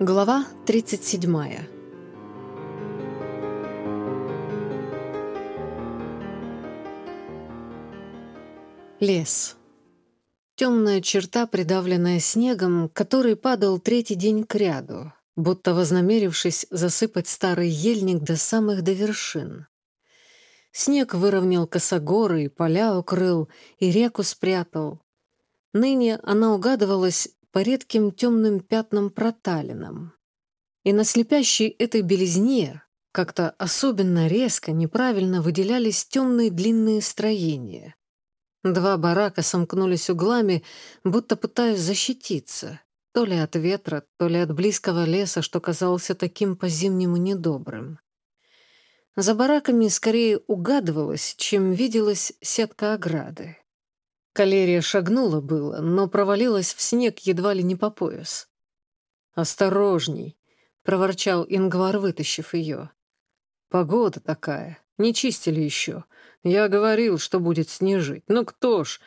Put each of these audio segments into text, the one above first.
Глава 37. Лес. Темная черта, придавленная снегом, который падал третий день кряду, будто вознамерившись засыпать старый ельник до самых до вершин. Снег выровнял косогоры, и поля укрыл, и реку спрятал. Ныне она угадывалась по редким темным пятнам проталинам. И на слепящей этой белизне как-то особенно резко, неправильно выделялись темные длинные строения. Два барака сомкнулись углами, будто пытаясь защититься, то ли от ветра, то ли от близкого леса, что казался таким по-зимнему недобрым. За бараками скорее угадывалась, чем виделась сетка ограды. Калерия шагнула было, но провалилась в снег едва ли не по пояс. «Осторожней!» — проворчал Ингвар, вытащив ее. «Погода такая, не чистили еще. Я говорил, что будет снежить. Ну кто ж?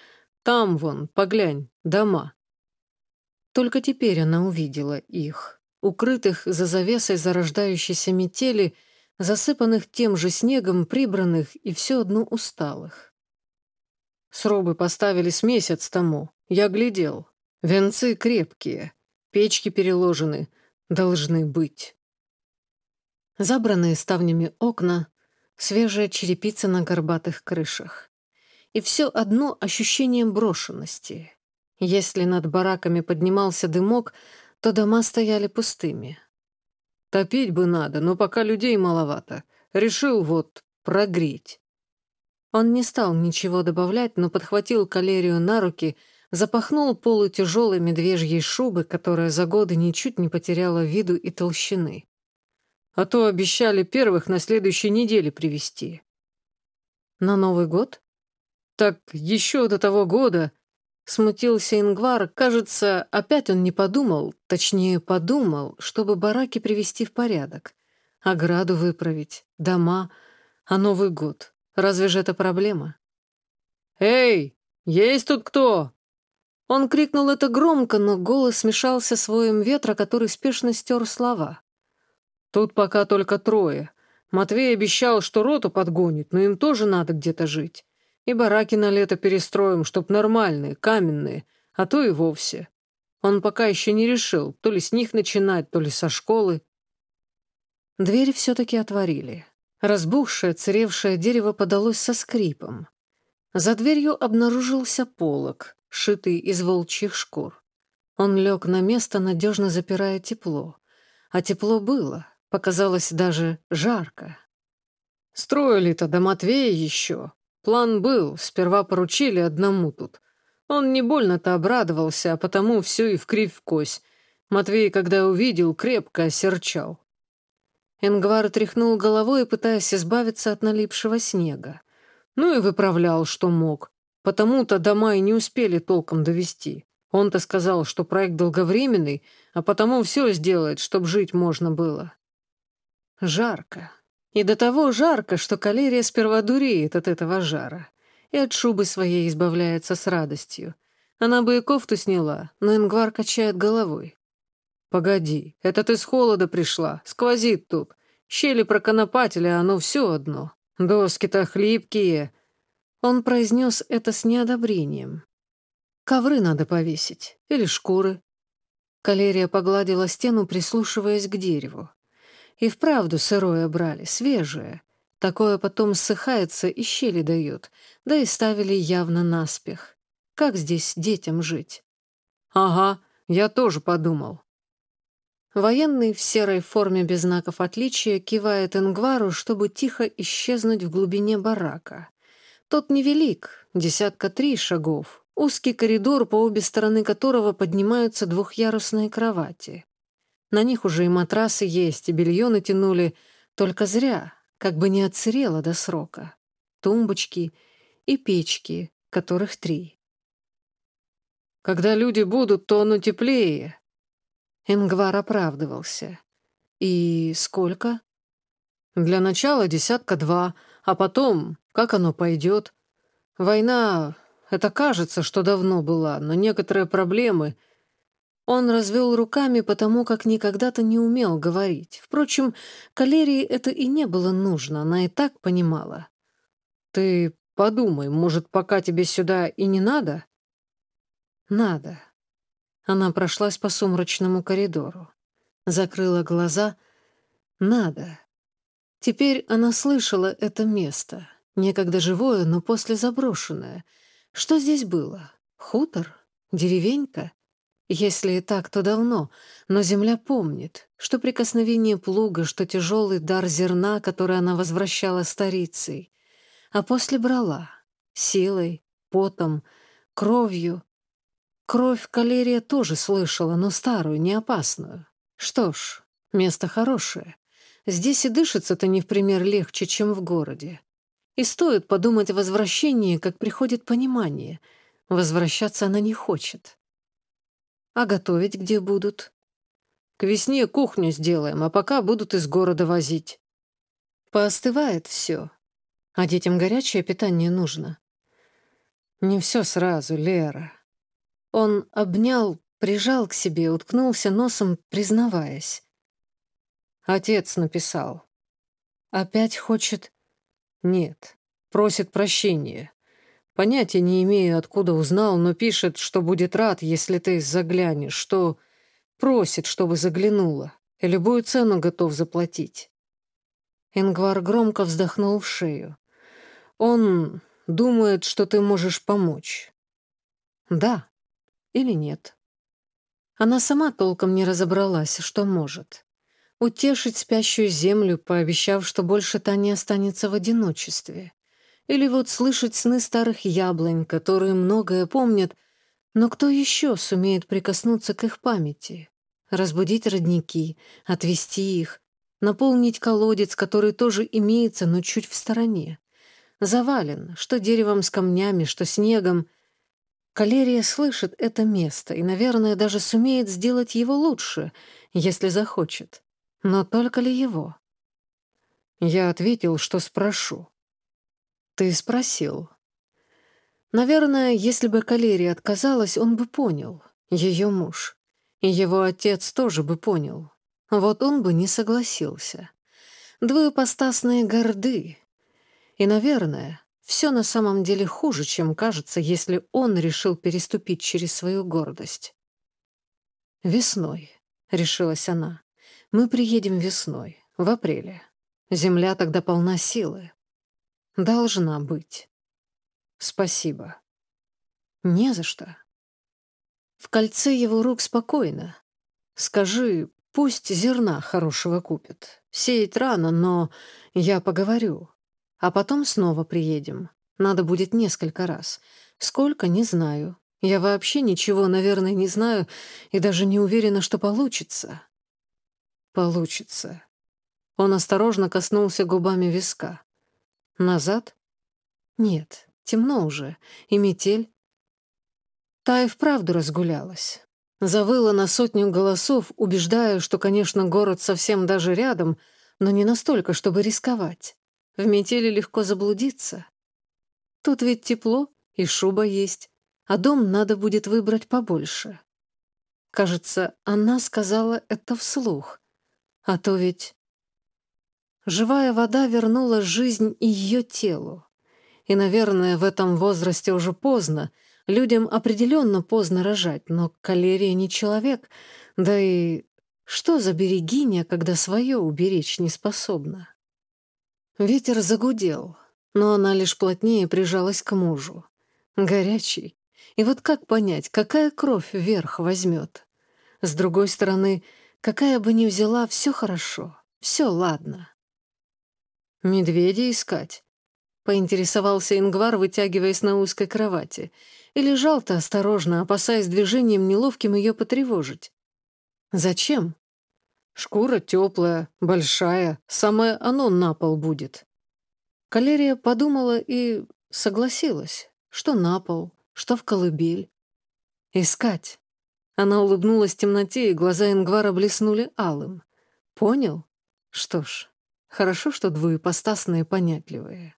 Там вон, поглянь, дома». Только теперь она увидела их, укрытых за завесой зарождающейся метели, засыпанных тем же снегом, прибранных и все одно усталых. Срубы поставили с месяц тому. Я глядел. Венцы крепкие. Печки переложены. Должны быть. Забранные ставнями окна, свежая черепица на горбатых крышах. И все одно ощущение брошенности. Если над бараками поднимался дымок, то дома стояли пустыми. Топить бы надо, но пока людей маловато. Решил вот прогреть. Он не стал ничего добавлять, но подхватил калерию на руки, запахнул полу тяжелой медвежьей шубы, которая за годы ничуть не потеряла виду и толщины. А то обещали первых на следующей неделе привезти. На Новый год? Так еще до того года... Смутился Ингвар. Кажется, опять он не подумал, точнее, подумал, чтобы бараки привести в порядок. Ограду выправить, дома, а Новый год. Разве же это проблема? «Эй, есть тут кто?» Он крикнул это громко, но голос смешался с воем ветра, который спешно стер слова. «Тут пока только трое. Матвей обещал, что роту подгонит, но им тоже надо где-то жить. И бараки на лето перестроим, чтоб нормальные, каменные, а то и вовсе. Он пока еще не решил, то ли с них начинать, то ли со школы». Дверь все-таки отворили. Разбухшее, царевшее дерево подалось со скрипом. За дверью обнаружился полог, шитый из волчьих шкур. Он лег на место, надежно запирая тепло. А тепло было, показалось даже жарко. Строили-то до Матвея еще. План был, сперва поручили одному тут. Он не больно-то обрадовался, а потому все и в кривь в кось. Матвей, когда увидел, крепко осерчал. Ингвар тряхнул головой, пытаясь избавиться от налипшего снега. Ну и выправлял, что мог. Потому-то дома и не успели толком довести. Он-то сказал, что проект долговременный, а потому все сделает, чтобы жить можно было. Жарко. И до того жарко, что калерия сперва дуреет от этого жара. И от шубы своей избавляется с радостью. Она бы и кофту сняла, но Ингвар качает головой. «Погоди, это ты с холода пришла, сквозит тут. Щели проконопатили, а оно все одно. Доски-то хлипкие». Он произнес это с неодобрением. «Ковры надо повесить. Или шкуры». Калерия погладила стену, прислушиваясь к дереву. И вправду сырое брали, свежее. Такое потом ссыхается и щели дает, да и ставили явно наспех. Как здесь детям жить? «Ага, я тоже подумал. Военный в серой форме без знаков отличия кивает Ингвару, чтобы тихо исчезнуть в глубине барака. Тот невелик, десятка три шагов, узкий коридор, по обе стороны которого поднимаются двухъярусные кровати. На них уже и матрасы есть, и белье натянули, только зря, как бы не отсырело до срока. Тумбочки и печки, которых три. «Когда люди будут, то оно теплее», Ингвар оправдывался. «И сколько?» «Для начала десятка два, а потом, как оно пойдет. Война, это кажется, что давно была, но некоторые проблемы... Он развел руками, потому как никогда-то не умел говорить. Впрочем, Калерии это и не было нужно, она и так понимала. «Ты подумай, может, пока тебе сюда и не надо?» «Надо». Она прошлась по сумрачному коридору. Закрыла глаза. Надо. Теперь она слышала это место. Некогда живое, но после заброшенное. Что здесь было? Хутор? Деревенька? Если и так, то давно, но земля помнит, что прикосновение плуга, что тяжелый дар зерна, который она возвращала старицей, а после брала силой, потом, кровью, Кровь калерия тоже слышала, но старую, не опасную. Что ж, место хорошее. Здесь и дышится-то не в пример легче, чем в городе. И стоит подумать о возвращении, как приходит понимание. Возвращаться она не хочет. А готовить где будут? К весне кухню сделаем, а пока будут из города возить. Поостывает все. А детям горячее питание нужно. Не все сразу, Лера. Он обнял, прижал к себе, уткнулся носом, признаваясь. Отец написал. Опять хочет... Нет, просит прощения. Понятия не имею, откуда узнал, но пишет, что будет рад, если ты заглянешь, что просит, чтобы заглянула, и любую цену готов заплатить. Ингвар громко вздохнул в шею. Он думает, что ты можешь помочь. Да или нет. Она сама толком не разобралась, что может. Утешить спящую землю, пообещав, что больше та не останется в одиночестве. Или вот слышать сны старых яблонь, которые многое помнят, но кто еще сумеет прикоснуться к их памяти? Разбудить родники, отвести их, наполнить колодец, который тоже имеется, но чуть в стороне. Завален, что деревом с камнями, что снегом. Калерия слышит это место и, наверное, даже сумеет сделать его лучше, если захочет. Но только ли его? Я ответил, что спрошу. «Ты спросил». Наверное, если бы Калерия отказалась, он бы понял. Ее муж. И его отец тоже бы понял. Вот он бы не согласился. Двоепостасные горды. И, наверное, все на самом деле хуже, чем кажется, если он решил переступить через свою гордость. «Весной», — решилась она. «Мы приедем весной, в апреле. Земля тогда полна силы. Должна быть. Спасибо. Не за что. В кольце его рук спокойно. Скажи, пусть зерна хорошего купят. Сеять рано, но я поговорю. А потом снова приедем. Надо будет несколько раз. Сколько, не знаю. Я вообще ничего, наверное, не знаю и даже не уверена, что получится. Получится. Он осторожно коснулся губами виска. Назад? Нет, темно уже. И метель. Та и вправду разгулялась. Завыла на сотню голосов, убеждая, что, конечно, город совсем даже рядом, но не настолько, чтобы рисковать. В метели легко заблудиться. Тут ведь тепло, и шуба есть, а дом надо будет выбрать побольше. Кажется, она сказала это вслух. А то ведь Живая вода вернула жизнь и ее телу. И, наверное, в этом возрасте уже поздно. Людям определенно поздно рожать, но калерия не человек. Да и что за берегиня, когда свое уберечь не способна? Ветер загудел, но она лишь плотнее прижалась к мужу. Горячий. И вот как понять, какая кровь вверх возьмет? С другой стороны, какая бы ни взяла, все хорошо, все ладно. «Медведя искать?» — поинтересовался Ингвар, вытягиваясь на узкой кровати. И лежал-то осторожно, опасаясь движением неловким ее потревожить. «Зачем?» «Шкура теплая, большая, самое оно на пол будет». Калерия подумала и согласилась, что на пол, что в колыбель. «Искать». Она улыбнулась в темноте, и глаза Ингвара блеснули алым. «Понял? Что ж, Хорошо, что двуепостасные понятливые.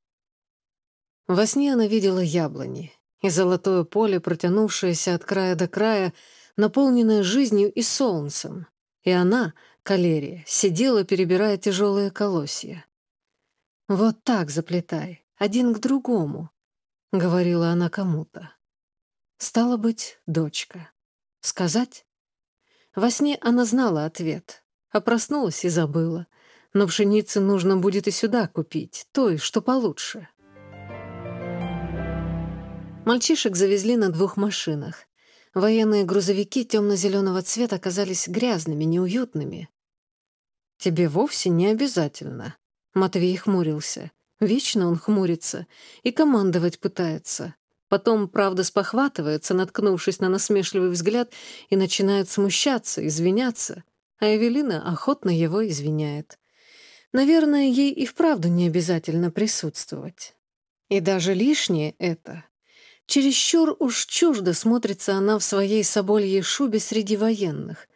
Во сне она видела яблони, и золотое поле, протянувшееся от края до края, наполненная жизнью и солнцем, и она, калерия, сидела, перебирая тяжелые колосья. «Вот так заплетай, один к другому», — говорила она кому-то. Стало быть, дочка. Сказать? Во сне она знала ответ, а проснулась и забыла. Но пшеницы нужно будет и сюда купить, той, что получше. Мальчишек завезли на двух машинах. Военные грузовики темно-зеленого цвета оказались грязными, неуютными. Тебе вовсе не обязательно. Матвей хмурился. Вечно он хмурится и командовать пытается. Потом, правда, спохватывается, наткнувшись на насмешливый взгляд, и начинает смущаться, извиняться. А Эвелина охотно его извиняет. Наверное, ей и вправду не обязательно присутствовать. И даже лишнее это. Чересчур уж чуждо смотрится она в своей собольей шубе среди военных —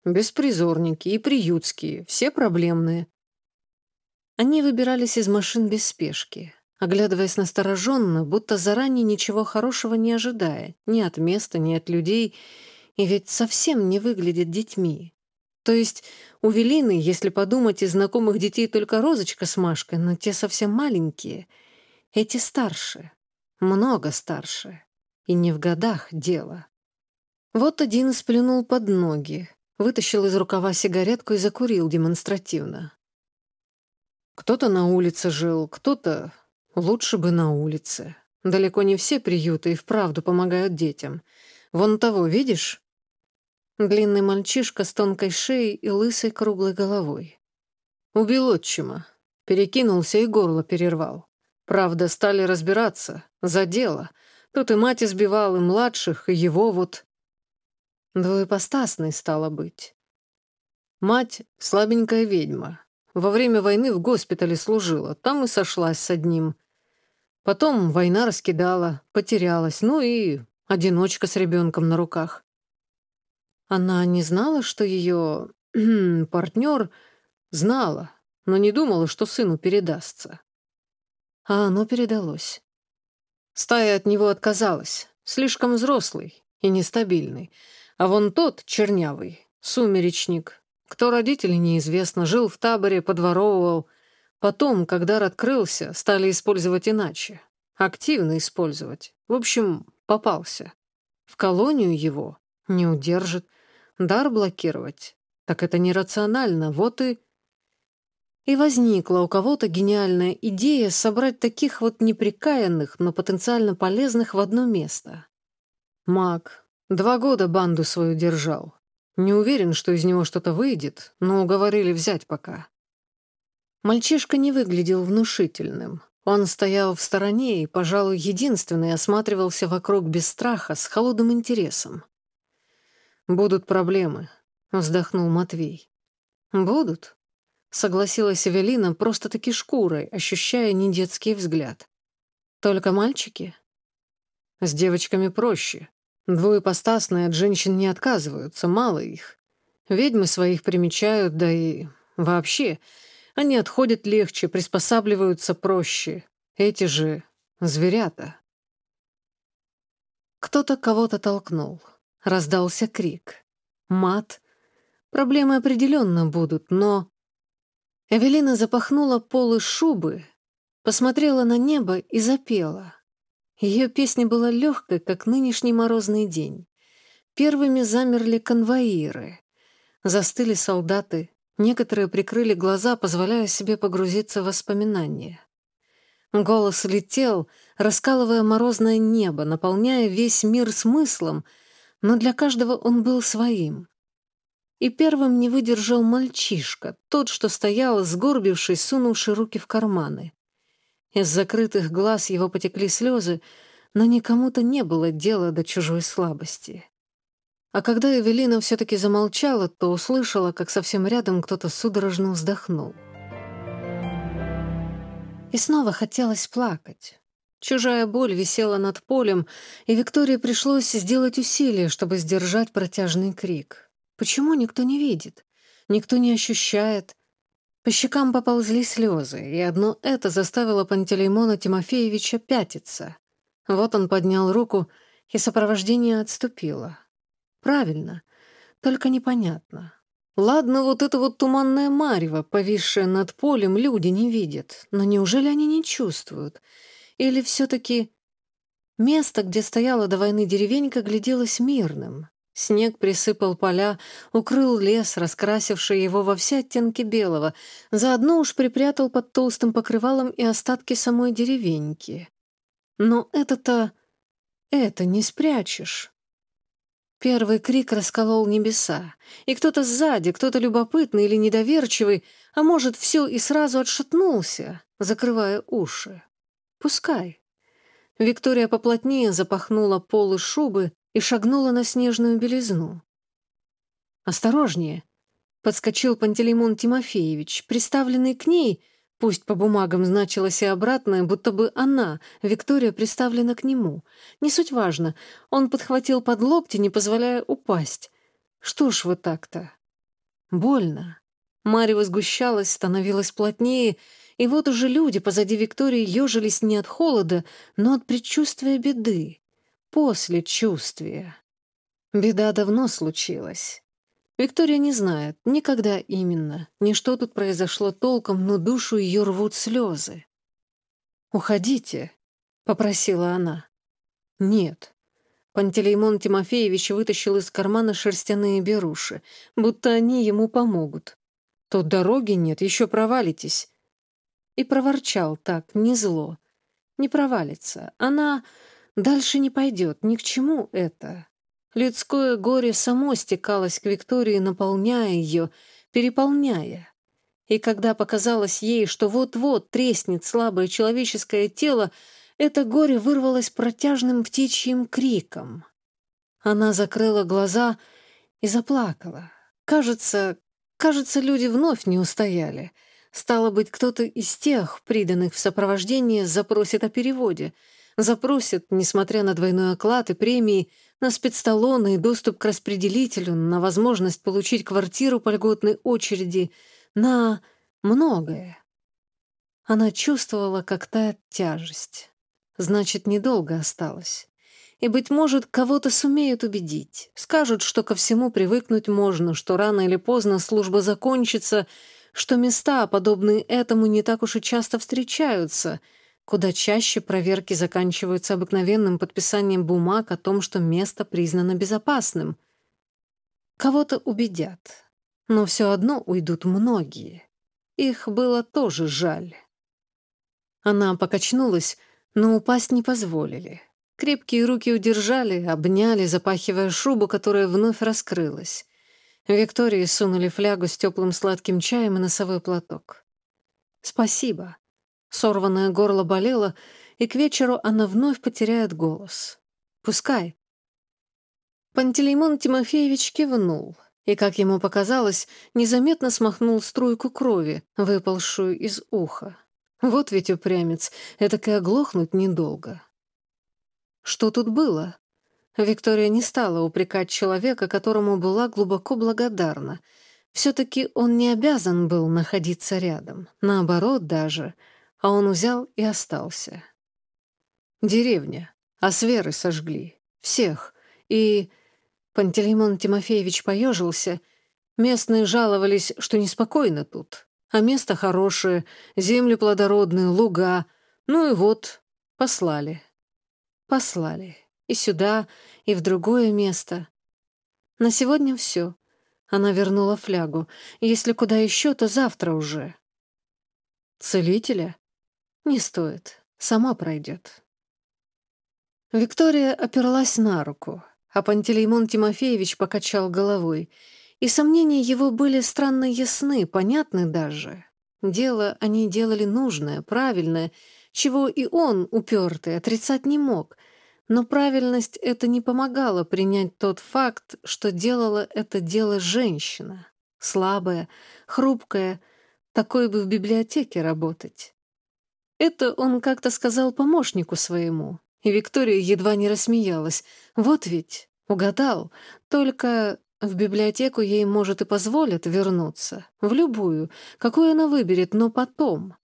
а те снуют, заглядываются, и взгляды эти заставляют Матвея нервничать. Вот глупый. Можно подумать, Эвелине кто-то кроме него нужен. Она оперлась на руку. «Рассказывай», — велела Эвелина, понимая, что если Матвея не отвлечь, то людям будет плохо. Вон, денщик уж на что привычный, отодвинулся на два шага. «Так, рассказывал уже». «Еще расскажи». «Мальчишки, беспризорники и приютские, все проблемные». Они выбирались из машин без спешки оглядываясь настороженно, будто заранее ничего хорошего не ожидая, ни от места, ни от людей, и ведь совсем не выглядят детьми. То есть у Велины, если подумать, из знакомых детей только Розочка с Машкой, но те совсем маленькие. Эти старше, много старше, и не в годах дело. Вот один сплюнул под ноги, вытащил из рукава сигаретку и закурил демонстративно. Кто-то на улице жил, кто-то Лучше бы на улице. Далеко не все приюты и вправду помогают детям. Вон того, видишь? Длинный мальчишка с тонкой шеей и лысой круглой головой. Убил отчима. Перекинулся и горло перервал. Правда, стали разбираться. За дело. Тут и мать избивал, и младших, и его вот... Двоепостасный стало быть. Мать — слабенькая ведьма. Во время войны в госпитале служила, там и сошлась с одним. Потом война раскидала, потерялась, ну и одиночка с ребенком на руках. Она не знала, что ее партнер знала, но не думала, что сыну передастся. А оно передалось. Стая от него отказалась, слишком взрослый и нестабильный. А вон тот, чернявый, сумеречник, кто родители, неизвестно, жил в таборе, подворовывал. Потом, когда открылся, стали использовать иначе. Активно использовать. В общем, попался. В колонию его не удержит. Дар блокировать. Так это нерационально. Вот и... И возникла у кого-то гениальная идея собрать таких вот неприкаянных, но потенциально полезных в одно место. Маг. Два года банду свою держал. Не уверен, что из него что-то выйдет, но уговорили взять пока. Мальчишка не выглядел внушительным. Он стоял в стороне и, пожалуй, единственный осматривался вокруг без страха, с холодным интересом. «Будут проблемы», — вздохнул Матвей. «Будут», — согласилась Эвелина просто-таки шкурой, ощущая недетский взгляд. «Только мальчики?» «С девочками проще. Двуепостасные от женщин не отказываются, мало их. Ведьмы своих примечают, да и вообще они отходят легче, приспосабливаются проще. Эти же зверята. Кто-то кого-то толкнул. Раздался крик. Мат. Проблемы определенно будут, но... Эвелина запахнула полы шубы, посмотрела на небо и запела. Ее песня была легкой, как нынешний морозный день. Первыми замерли конвоиры. Застыли солдаты, некоторые прикрыли глаза, позволяя себе погрузиться в воспоминания. Голос летел, раскалывая морозное небо, наполняя весь мир смыслом, но для каждого он был своим. И первым не выдержал мальчишка, тот, что стоял, сгорбившись, сунувший руки в карманы. Из закрытых глаз его потекли слезы, но никому-то не было дела до чужой слабости. А когда Эвелина все-таки замолчала, то услышала, как совсем рядом кто-то судорожно вздохнул. И снова хотелось плакать. Чужая боль висела над полем, и Виктории пришлось сделать усилие, чтобы сдержать протяжный крик. Почему никто не видит? Никто не ощущает? По щекам поползли слезы, и одно это заставило Пантелеймона Тимофеевича пятиться. Вот он поднял руку, и сопровождение отступило. Правильно, только непонятно. Ладно, вот это вот туманное марево, повисшее над полем, люди не видят. Но неужели они не чувствуют? Или все-таки... Место, где стояла до войны деревенька, гляделось мирным. Снег присыпал поля, укрыл лес, раскрасивший его во все оттенки белого, заодно уж припрятал под толстым покрывалом и остатки самой деревеньки. Но это-то... это не спрячешь. Первый крик расколол небеса, и кто-то сзади, кто-то любопытный или недоверчивый, а может, все и сразу отшатнулся, закрывая уши. Пускай. Виктория поплотнее запахнула полы шубы и шагнула на снежную белизну. «Осторожнее!» — подскочил Пантелеймон Тимофеевич, приставленный к ней, Пусть по бумагам значилось и обратное, будто бы она, Виктория, приставлена к нему. Не суть важно. Он подхватил под локти, не позволяя упасть. Что ж вы так-то? Больно. Марево сгущалась, становилась плотнее, и вот уже люди позади Виктории ежились не от холода, но от предчувствия беды. После чувствия. Беда давно случилась. Виктория не знает, никогда именно, ни что тут произошло толком, но душу ее рвут слезы. «Уходите», — попросила она. «Нет». Пантелеймон Тимофеевич вытащил из кармана шерстяные беруши, будто они ему помогут. «Тут дороги нет, еще провалитесь». И проворчал так, не зло. «Не провалится. Она дальше не пойдет, ни к чему это. Людское горе само стекалось к Виктории, наполняя ее, переполняя. И когда показалось ей, что вот-вот треснет слабое человеческое тело, это горе вырвалось протяжным птичьим криком. Она закрыла глаза и заплакала. Кажется, кажется, люди вновь не устояли. Стало быть, кто-то из тех, приданных в сопровождение, запросит о переводе. запросят, несмотря на двойной оклад и премии, на спецстолоны и доступ к распределителю, на возможность получить квартиру по льготной очереди, на многое. Она чувствовала, как тает тяжесть. Значит, недолго осталось. И, быть может, кого-то сумеют убедить. Скажут, что ко всему привыкнуть можно, что рано или поздно служба закончится, что места, подобные этому, не так уж и часто встречаются — Куда чаще проверки заканчиваются обыкновенным подписанием бумаг о том, что место признано безопасным. Кого-то убедят, но все одно уйдут многие. Их было тоже жаль. Она покачнулась, но упасть не позволили. Крепкие руки удержали, обняли, запахивая шубу, которая вновь раскрылась. Виктории сунули флягу с теплым сладким чаем и носовой платок. «Спасибо», Сорванное горло болело, и к вечеру она вновь потеряет голос. «Пускай». Пантелеймон Тимофеевич кивнул и, как ему показалось, незаметно смахнул струйку крови, выпалшую из уха. Вот ведь упрямец, этак и оглохнуть недолго. Что тут было? Виктория не стала упрекать человека, которому была глубоко благодарна. Все-таки он не обязан был находиться рядом. Наоборот даже — а он взял и остался. Деревня, а с Верой сожгли. Всех. И... Пантелеймон Тимофеевич поежился. Местные жаловались, что неспокойно тут. А место хорошее, земли плодородные, луга. Ну и вот, послали. Послали. И сюда, и в другое место. На сегодня все. Она вернула флягу. Если куда еще, то завтра уже. Целителя? «Не стоит. Сама пройдет». Виктория оперлась на руку, а Пантелеймон Тимофеевич покачал головой, и сомнения его были странно ясны, понятны даже. Дело они делали нужное, правильное, чего и он, упертый, отрицать не мог, Но правильность это не помогала принять тот факт, что делала это дело женщина. Слабая, хрупкая, такой бы в библиотеке работать. Это он как-то сказал помощнику своему, и Виктория едва не рассмеялась. Вот ведь, угадал, только в библиотеку ей, может, и позволят вернуться. В любую, какую она выберет, но потом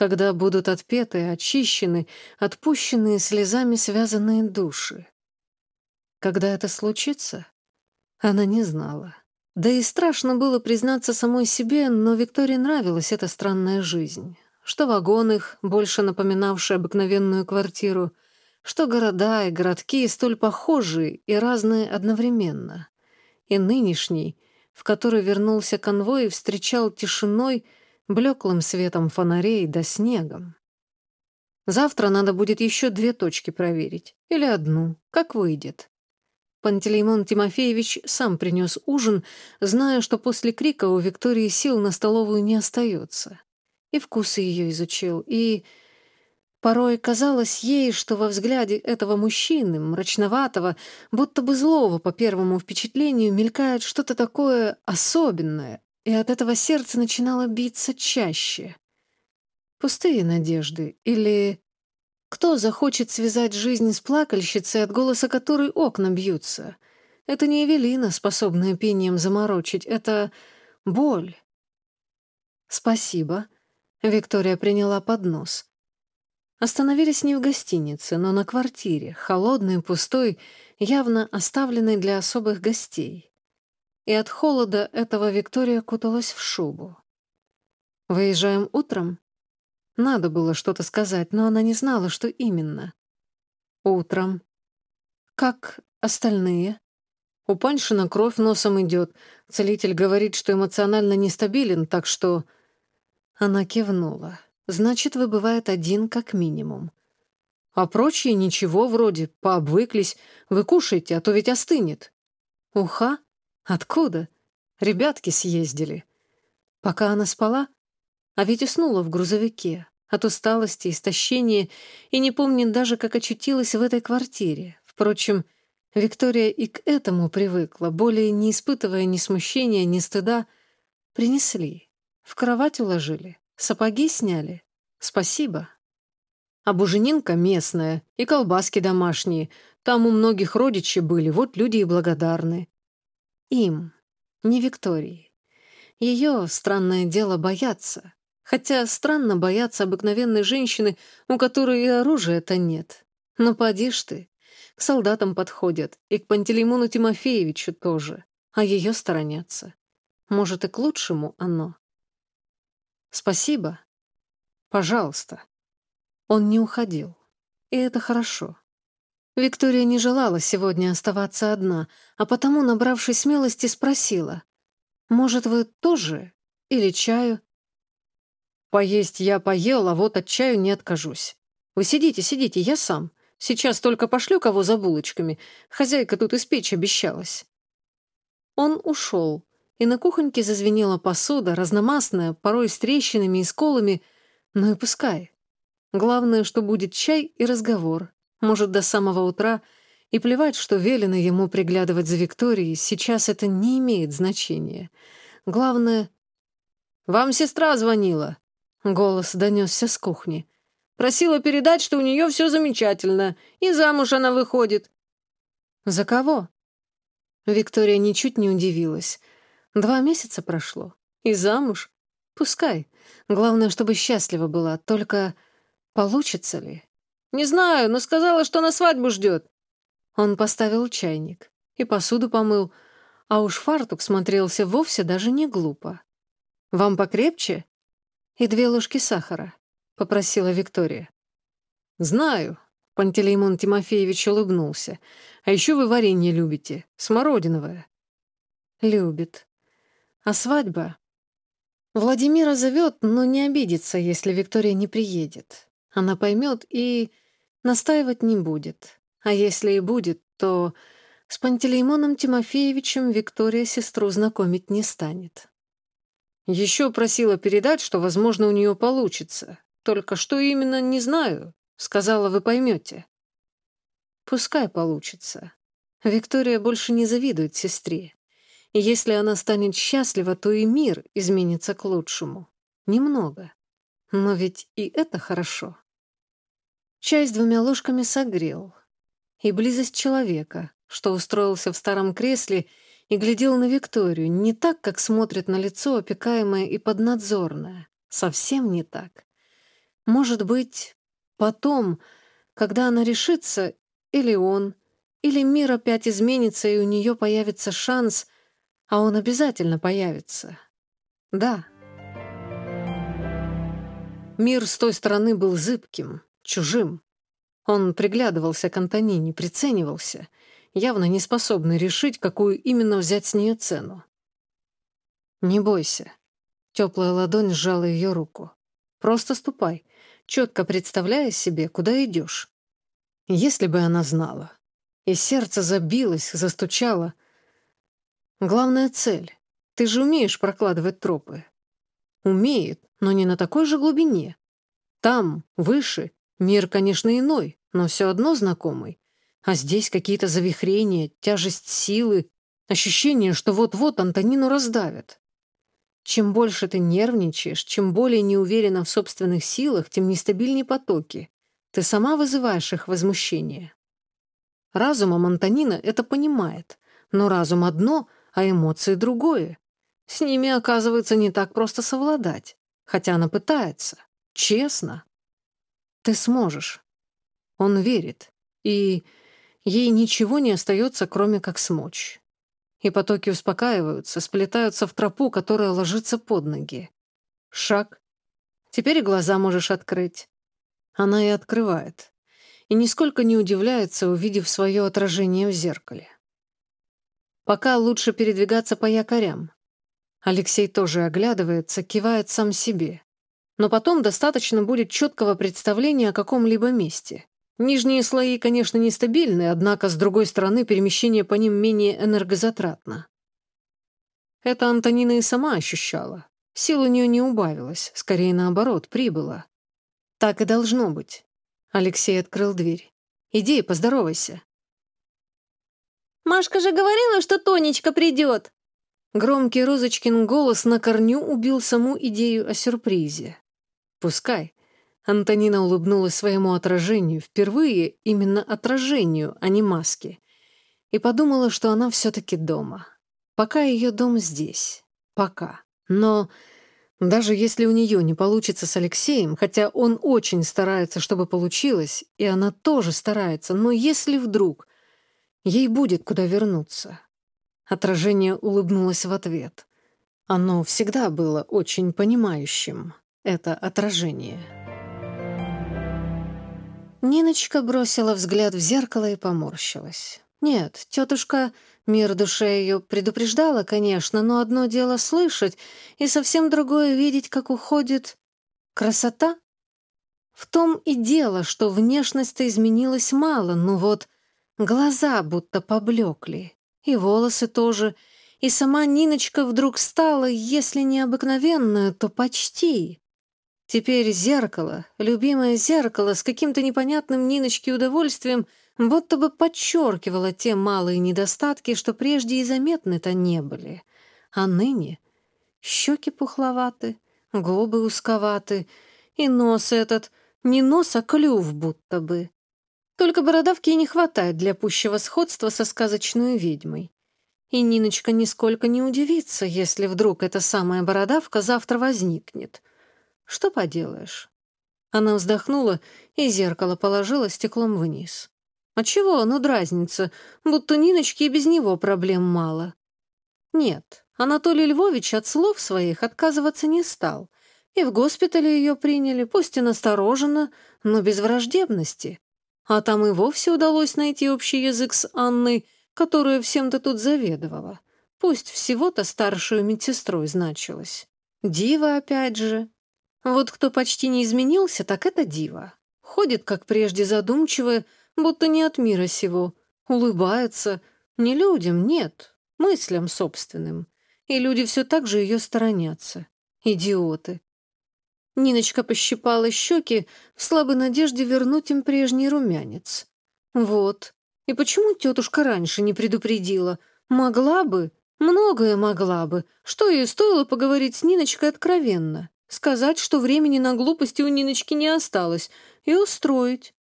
когда будут отпеты, очищены, отпущенные слезами связанные души. Когда это случится, она не знала. Да и страшно было признаться самой себе, но Виктории нравилась эта странная жизнь. Что вагон их, больше напоминавший обыкновенную квартиру, что города и городки столь похожие и разные одновременно. И нынешний, в который вернулся конвой, встречал тишиной, блеклым светом фонарей да снегом. Завтра надо будет еще две точки проверить. Или одну, как выйдет. Пантелеймон Тимофеевич сам принес ужин, зная, что после крика у Виктории сил на столовую не остается. И вкусы ее изучил, и... Порой казалось ей, что во взгляде этого мужчины, мрачноватого, будто бы злого по первому впечатлению, мелькает что-то такое особенное, и от этого сердце начинало биться чаще. Пустые надежды или... Кто захочет связать жизнь с плакальщицей, от голоса которой окна бьются? Это не Эвелина, способная пением заморочить, это боль. «Спасибо», — Виктория приняла поднос. Остановились не в гостинице, но на квартире, холодной, пустой, явно оставленной для особых гостей и от холода этого Виктория куталась в шубу. «Выезжаем утром?» Надо было что-то сказать, но она не знала, что именно. «Утром». «Как остальные?» У Паншина кровь носом идет. Целитель говорит, что эмоционально нестабилен, так что...» Она кивнула. Значит, выбывает один как минимум. А прочие ничего вроде, пообвыклись. Вы кушайте, а то ведь остынет. Уха? Откуда? Ребятки съездили. Пока она спала, а ведь уснула в грузовике от усталости, истощения и не помнит даже, как очутилась в этой квартире. Впрочем, Виктория и к этому привыкла, более не испытывая ни смущения, ни стыда, принесли. В кровать уложили. Сапоги сняли. Спасибо. А буженинка местная, и колбаски домашние. Там у многих родичи были, вот люди и благодарны. Им, не Виктории. Ее, странное дело, боятся. Хотя странно бояться обыкновенной женщины, у которой и оружия-то нет. Но поди ж ты. К солдатам подходят, и к Пантелеймону Тимофеевичу тоже, а ее сторонятся. Может, и к лучшему оно. Спасибо. Пожалуйста. Он не уходил. И это хорошо. Виктория не желала сегодня оставаться одна, а потому, набравшись смелости, спросила. «Может, вы тоже? Или чаю?» «Поесть я поел, а вот от чаю не откажусь. Вы сидите, сидите, я сам. Сейчас только пошлю кого за булочками. Хозяйка тут из печи обещалась». Он ушел, и на кухоньке зазвенела посуда, разномастная, порой с трещинами и сколами, но и пускай. Главное, что будет чай и разговор, может, до самого утра, и плевать, что велено ему приглядывать за Викторией, сейчас это не имеет значения. Главное... «Вам сестра звонила», — голос донесся с кухни. «Просила передать, что у нее все замечательно, и замуж она выходит». «За кого?» Виктория ничуть не удивилась. Два месяца прошло. И замуж? Пускай. Главное, чтобы счастлива была. Только получится ли? «Не знаю, но сказала, что на свадьбу ждет». Он поставил чайник и посуду помыл, а уж фартук смотрелся вовсе даже не глупо. «Вам покрепче?» «И две ложки сахара», — попросила Виктория. «Знаю», — Пантелеймон Тимофеевич улыбнулся. «А еще вы варенье любите, смородиновое». «Любит. А свадьба?» Владимира зовет, но не обидится, если Виктория не приедет. Она поймет и Настаивать не будет. А если и будет, то с Пантелеймоном Тимофеевичем Виктория сестру знакомить не станет. Еще просила передать, что, возможно, у нее получится. Только что именно, не знаю. Сказала, вы поймете. Пускай получится. Виктория больше не завидует сестре. И если она станет счастлива, то и мир изменится к лучшему. Немного. Но ведь и это хорошо. Чай с двумя ложками согрел. И близость человека, что устроился в старом кресле и глядел на Викторию, не так, как смотрит на лицо опекаемое и поднадзорное. Совсем не так. Может быть, потом, когда она решится, или он, или мир опять изменится, и у нее появится шанс, а он обязательно появится. Да. Мир с той стороны был зыбким, чужим. Он приглядывался к Антонине, приценивался, явно не способный решить, какую именно взять с нее цену. «Не бойся». Теплая ладонь сжала ее руку. «Просто ступай, четко представляя себе, куда идешь». Если бы она знала. И сердце забилось, застучало. Главная цель. Ты же умеешь прокладывать тропы. Умеет, но не на такой же глубине. Там, выше, мир, конечно, иной, но все одно знакомый. А здесь какие-то завихрения, тяжесть силы, ощущение, что вот-вот Антонину раздавят. Чем больше ты нервничаешь, чем более не уверена в собственных силах, тем нестабильнее потоки. Ты сама вызываешь их возмущение. Разумом Антонина это понимает, но разум одно, а эмоции другое. С ними, оказывается, не так просто совладать, хотя она пытается, честно. Ты сможешь. Он верит, и ей ничего не остается, кроме как смочь. И потоки успокаиваются, сплетаются в тропу, которая ложится под ноги. Шаг. Теперь и глаза можешь открыть. Она и открывает. И нисколько не удивляется, увидев свое отражение в зеркале. Пока лучше передвигаться по якорям. Алексей тоже оглядывается, кивает сам себе. Но потом достаточно будет четкого представления о каком-либо месте. Нижние слои, конечно, нестабильны, однако, с другой стороны, перемещение по ним менее энергозатратно. Это Антонина и сама ощущала. Сил у нее не убавилось, скорее наоборот, прибыла. Так и должно быть. Алексей открыл дверь. «Иди, поздоровайся». «Машка же говорила, что Тонечка придет!» Громкий Розочкин голос на корню убил саму идею о сюрпризе. «Пускай». Антонина улыбнулась своему отражению, впервые именно отражению, а не маске, и подумала, что она все-таки дома. Пока ее дом здесь. Пока. Но даже если у нее не получится с Алексеем, хотя он очень старается, чтобы получилось, и она тоже старается, но если вдруг ей будет куда вернуться, Отражение улыбнулось в ответ. Оно всегда было очень понимающим, это отражение. Ниночка бросила взгляд в зеркало и поморщилась. Нет, тетушка, мир душе ее предупреждала, конечно, но одно дело слышать, и совсем другое видеть, как уходит красота. В том и дело, что внешность-то изменилась мало, но вот глаза будто поблекли. И волосы тоже. И сама Ниночка вдруг стала, если не обыкновенную, то почти. Теперь зеркало, любимое зеркало, с каким-то непонятным Ниночке удовольствием, будто бы подчеркивало те малые недостатки, что прежде и заметны-то не были. А ныне щеки пухловаты, губы узковаты, и нос этот, не нос, а клюв будто бы. Только Бородавки не хватает для пущего сходства со сказочной ведьмой. И Ниночка нисколько не удивится, если вдруг эта самая Бородавка завтра возникнет. Что поделаешь? Она вздохнула и зеркало положила стеклом вниз. Отчего оно дразнится, будто Ниночке и без него проблем мало. Нет, Анатолий Львович от слов своих отказываться не стал. И в госпитале ее приняли, пусть и настороженно, но без враждебности. А там и вовсе удалось найти общий язык с Анной, которая всем-то тут заведовала. Пусть всего-то старшую медсестрой значилась. Дива опять же. Вот кто почти не изменился, так это Дива. Ходит, как прежде, задумчивая, будто не от мира сего. Улыбается. Не людям, нет. Мыслям собственным. И люди все так же ее сторонятся. Идиоты. Ниночка пощипала щеки в слабой надежде вернуть им прежний румянец. Вот, И почему тетушка раньше не предупредила? Могла бы, многое могла бы. Что ей стоило поговорить с Ниночкой откровенно? Сказать, что времени на глупости у Ниночки не осталось, и устроить.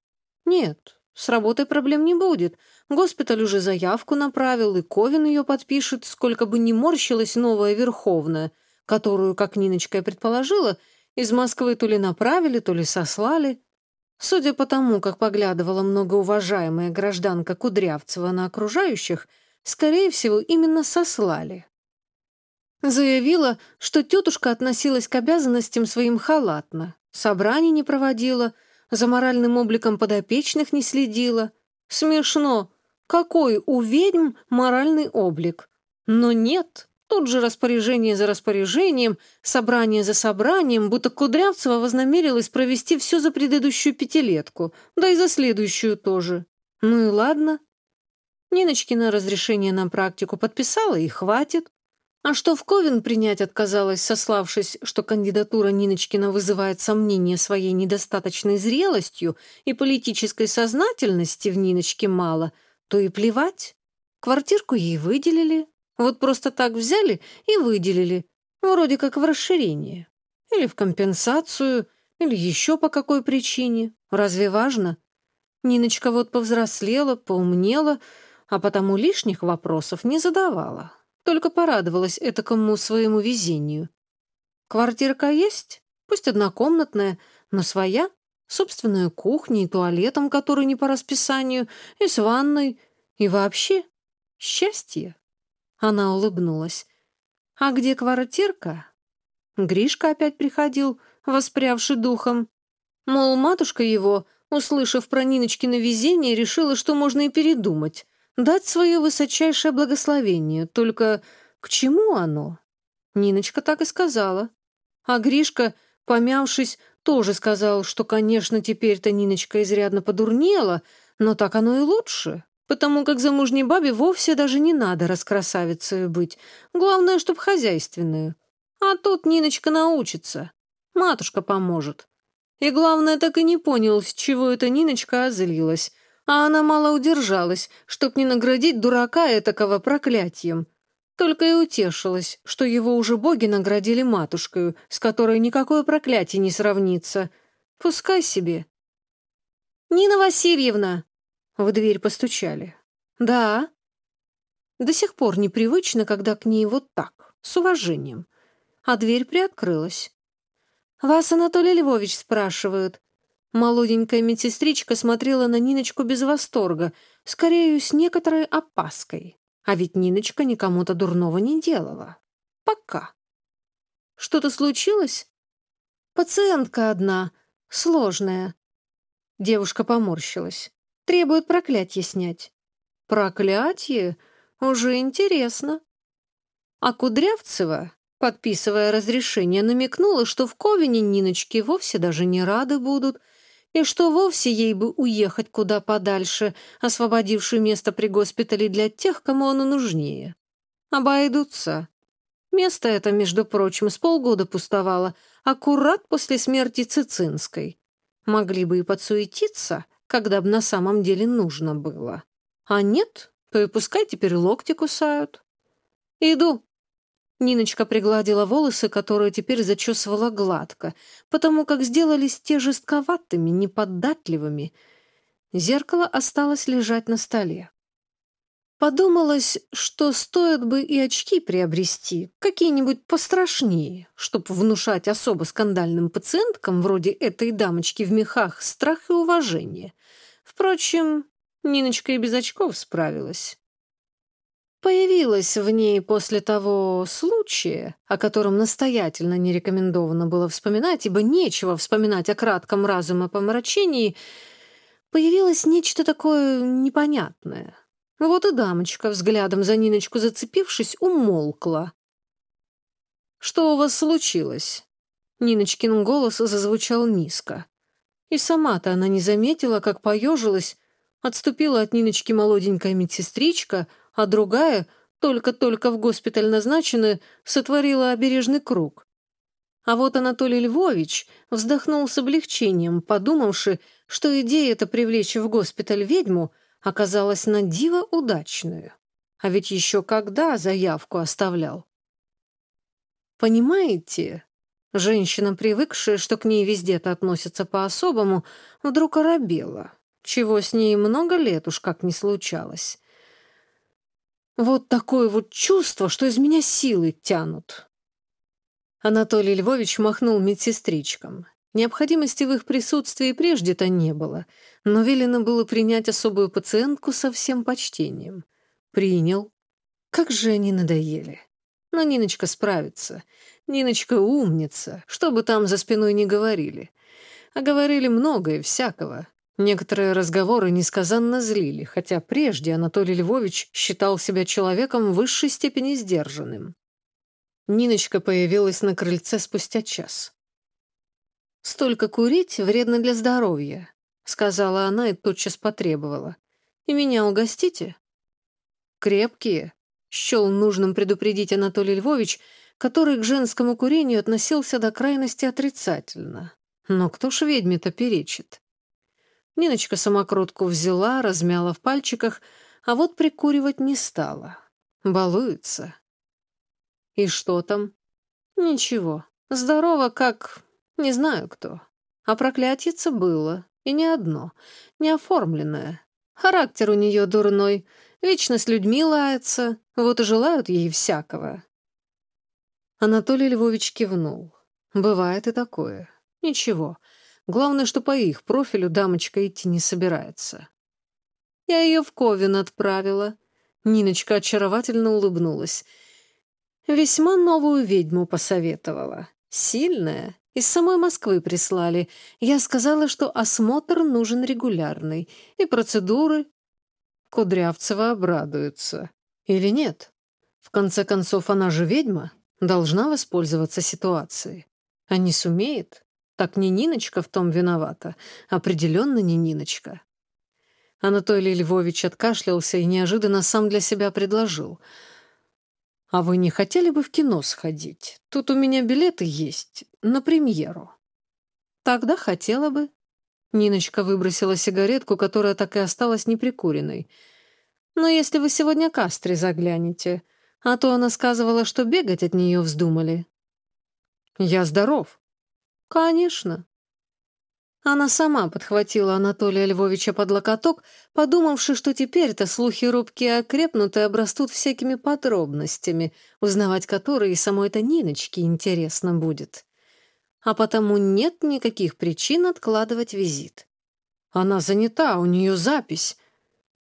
Нет, с работой проблем не будет. Госпиталь уже заявку направил, и Ковин ее подпишет, сколько бы ни морщилась новая Верховная, которую, как Ниночка и предположила, из Москвы то ли направили, то ли сослали. Судя по тому, как поглядывала многоуважаемая гражданка Кудрявцева на окружающих, скорее всего, именно сослали. Заявила, что тетушка относилась к обязанностям своим халатно, собраний не проводила, за моральным обликом подопечных не следила. Смешно. Какой у ведьм моральный облик? Но нет, Тут же распоряжение за распоряжением, собрание за собранием, будто Кудрявцева вознамерилась провести все за предыдущую пятилетку, да и за следующую тоже. Ну и ладно. Ниночкина разрешение на практику подписала и хватит. А что в Ковен принять отказалась, сославшись, что кандидатура Ниночкина вызывает сомнения своей недостаточной зрелостью и политической сознательности в Ниночке мало, то и плевать. Квартирку ей выделили, Вот просто так взяли и выделили. Вроде как в расширение. Или в компенсацию, или еще по какой причине. Разве важно? Ниночка вот повзрослела, поумнела, а потому лишних вопросов не задавала. Только порадовалась этакому своему везению. Квартирка есть, пусть однокомнатная, но своя, собственную кухню и туалетом, который не по расписанию, и с ванной, и вообще счастье. Она улыбнулась. «А где квартирка?» Гришка опять приходил, воспрявший духом. Мол, матушка его, услышав про Ниночкино везение, решила, что можно и передумать. Дать свое высочайшее благословение. Только к чему оно? Ниночка так и сказала. А Гришка, помявшись, тоже сказал, что, конечно, теперь-то Ниночка изрядно подурнела, но так оно и лучше потому как замужней бабе вовсе даже не надо раскрасавицей быть. Главное, чтоб хозяйственную. А тут Ниночка научится. Матушка поможет. И главное, так и не понял, с чего эта Ниночка озлилась. А она мало удержалась, чтоб не наградить дурака этакого проклятием. Только и утешилась, что его уже боги наградили матушкою, с которой никакое проклятие не сравнится. Пускай себе. «Нина Васильевна!» В дверь постучали. «Да». До сих пор непривычно, когда к ней вот так, с уважением. А дверь приоткрылась. «Вас Анатолий Львович спрашивают». Молоденькая медсестричка смотрела на Ниночку без восторга, скорее с некоторой опаской. А ведь Ниночка никому-то дурного не делала. Пока. Что-то случилось? Пациентка одна, сложная. Девушка поморщилась. Требует проклятие снять. Проклятие? Уже интересно. А Кудрявцева, подписывая разрешение, намекнула, что в Ковине Ниночки вовсе даже не рады будут, и что вовсе ей бы уехать куда подальше, освободившую место при госпитале для тех, кому оно нужнее. Обойдутся. Место это, между прочим, с полгода пустовало, аккурат после смерти Цицинской. Могли бы и подсуетиться, когда бы на самом деле нужно было. А нет, то и пускай теперь локти кусают. Иду. Ниночка пригладила волосы, которые теперь зачесывала гладко, потому как сделались те жестковатыми, неподатливыми. Зеркало осталось лежать на столе. Подумалось, что стоит бы и очки приобрести, какие-нибудь пострашнее, чтобы внушать особо скандальным пациенткам вроде этой дамочки в мехах страх и уважение. Впрочем, Ниночка и без очков справилась. Появилась в ней после того случая, о котором настоятельно не рекомендовано было вспоминать, ибо нечего вспоминать о кратком разуме помрачении, появилось нечто такое непонятное. Вот и дамочка, взглядом за Ниночку зацепившись, умолкла. «Что у вас случилось?» Ниночкин голос зазвучал низко. И сама-то она не заметила, как поежилась, отступила от Ниночки молоденькая медсестричка, а другая, только-только в госпиталь назначенная, сотворила обережный круг. А вот Анатолий Львович вздохнул с облегчением, подумавши, что идея эта привлечь в госпиталь ведьму оказалась на диво удачную. А ведь еще когда заявку оставлял. Понимаете, женщина, привыкшая, что к ней везде-то относятся по-особому, вдруг оробела, чего с ней много лет уж как не случалось. Вот такое вот чувство, что из меня силы тянут. Анатолий Львович махнул медсестричкам. Необходимости в их присутствии прежде-то не было, но велено было но Ниночка справится. Ниночка умница, что бы там за спиной ни говорили. А говорили многое, всякого. Некоторые разговоры несказанно злили, хотя прежде Анатолий Львович считал себя человеком в высшей степени сдержанным. Ниночка появилась на крыльце спустя час. «Столько курить вредно для здоровья», — сказала она и тотчас потребовала. «И меня угостите?» «Крепкие», счел нужным предупредить Анатолий Львович, который к женскому курению относился до крайности отрицательно. Но кто ж ведьме-то перечит? Ниночка самокрутку взяла, размяла в пальчиках, а вот прикуривать не стала. Балуется. «И что там?» «Ничего. Здорово, как... Не знаю кто. А проклятьица было. И не одно. Не оформленное. Характер у нее дурной. Вечно Вечно с людьми лается, вот и желают ей всякого. Анатолий Львович кивнул. Бывает и такое. Ничего. Главное, что по их профилю дамочка идти не собирается. Я ее в Ковен отправила. Ниночка очаровательно улыбнулась. Весьма новую ведьму посоветовала. Сильная. Из самой Москвы прислали. Я сказала, что осмотр нужен регулярный. И процедуры, Кудрявцева обрадуется. Или нет? В конце концов, она же ведьма. Должна воспользоваться ситуацией. А не сумеет? Так не Ниночка в том виновата. Определенно не Ниночка. Анатолий Львович откашлялся и неожиданно сам для себя предложил — «А вы не хотели бы в кино сходить? Тут у меня билеты есть, на премьеру». «Тогда хотела бы». Ниночка выбросила сигаретку, которая так и осталась неприкуренной. «Но если вы сегодня к Астре заглянете, а то она сказывала, что бегать от нее вздумали». «Я здоров». «Конечно. Она сама подхватила Анатолия Львовича под локоток, подумавши, что теперь-то слухи робкие окрепнут и обрастут всякими подробностями, узнавать которые самой это Ниночке интересно будет. а потому нет никаких причин откладывать визит. Она занята, у нее запись.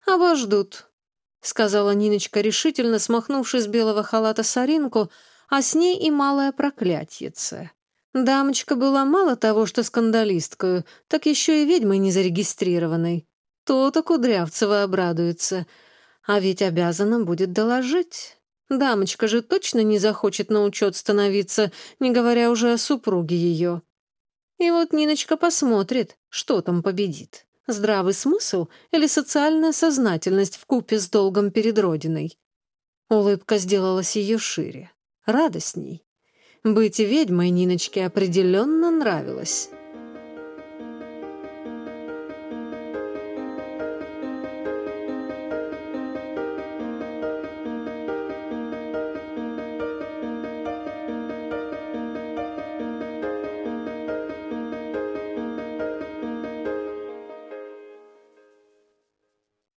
А вас ждут, — сказала Ниночка, решительно смахнувши с белого халата соринку, а с ней и малая проклятьица. Дамочка была мало того, что скандалисткою, так еще и ведьмой незарегистрированной. То-то Кудрявцева обрадуется, а ведь обязана будет доложить. Дамочка же точно не захочет на учет становиться, не говоря уже о супруге ее. И вот Ниночка посмотрит, что там победит. Здравый смысл или социальная сознательность в купе с долгом перед родиной? Улыбка сделалась ее шире, радостней. Быть ведьмой Ниночке определенно нравилось.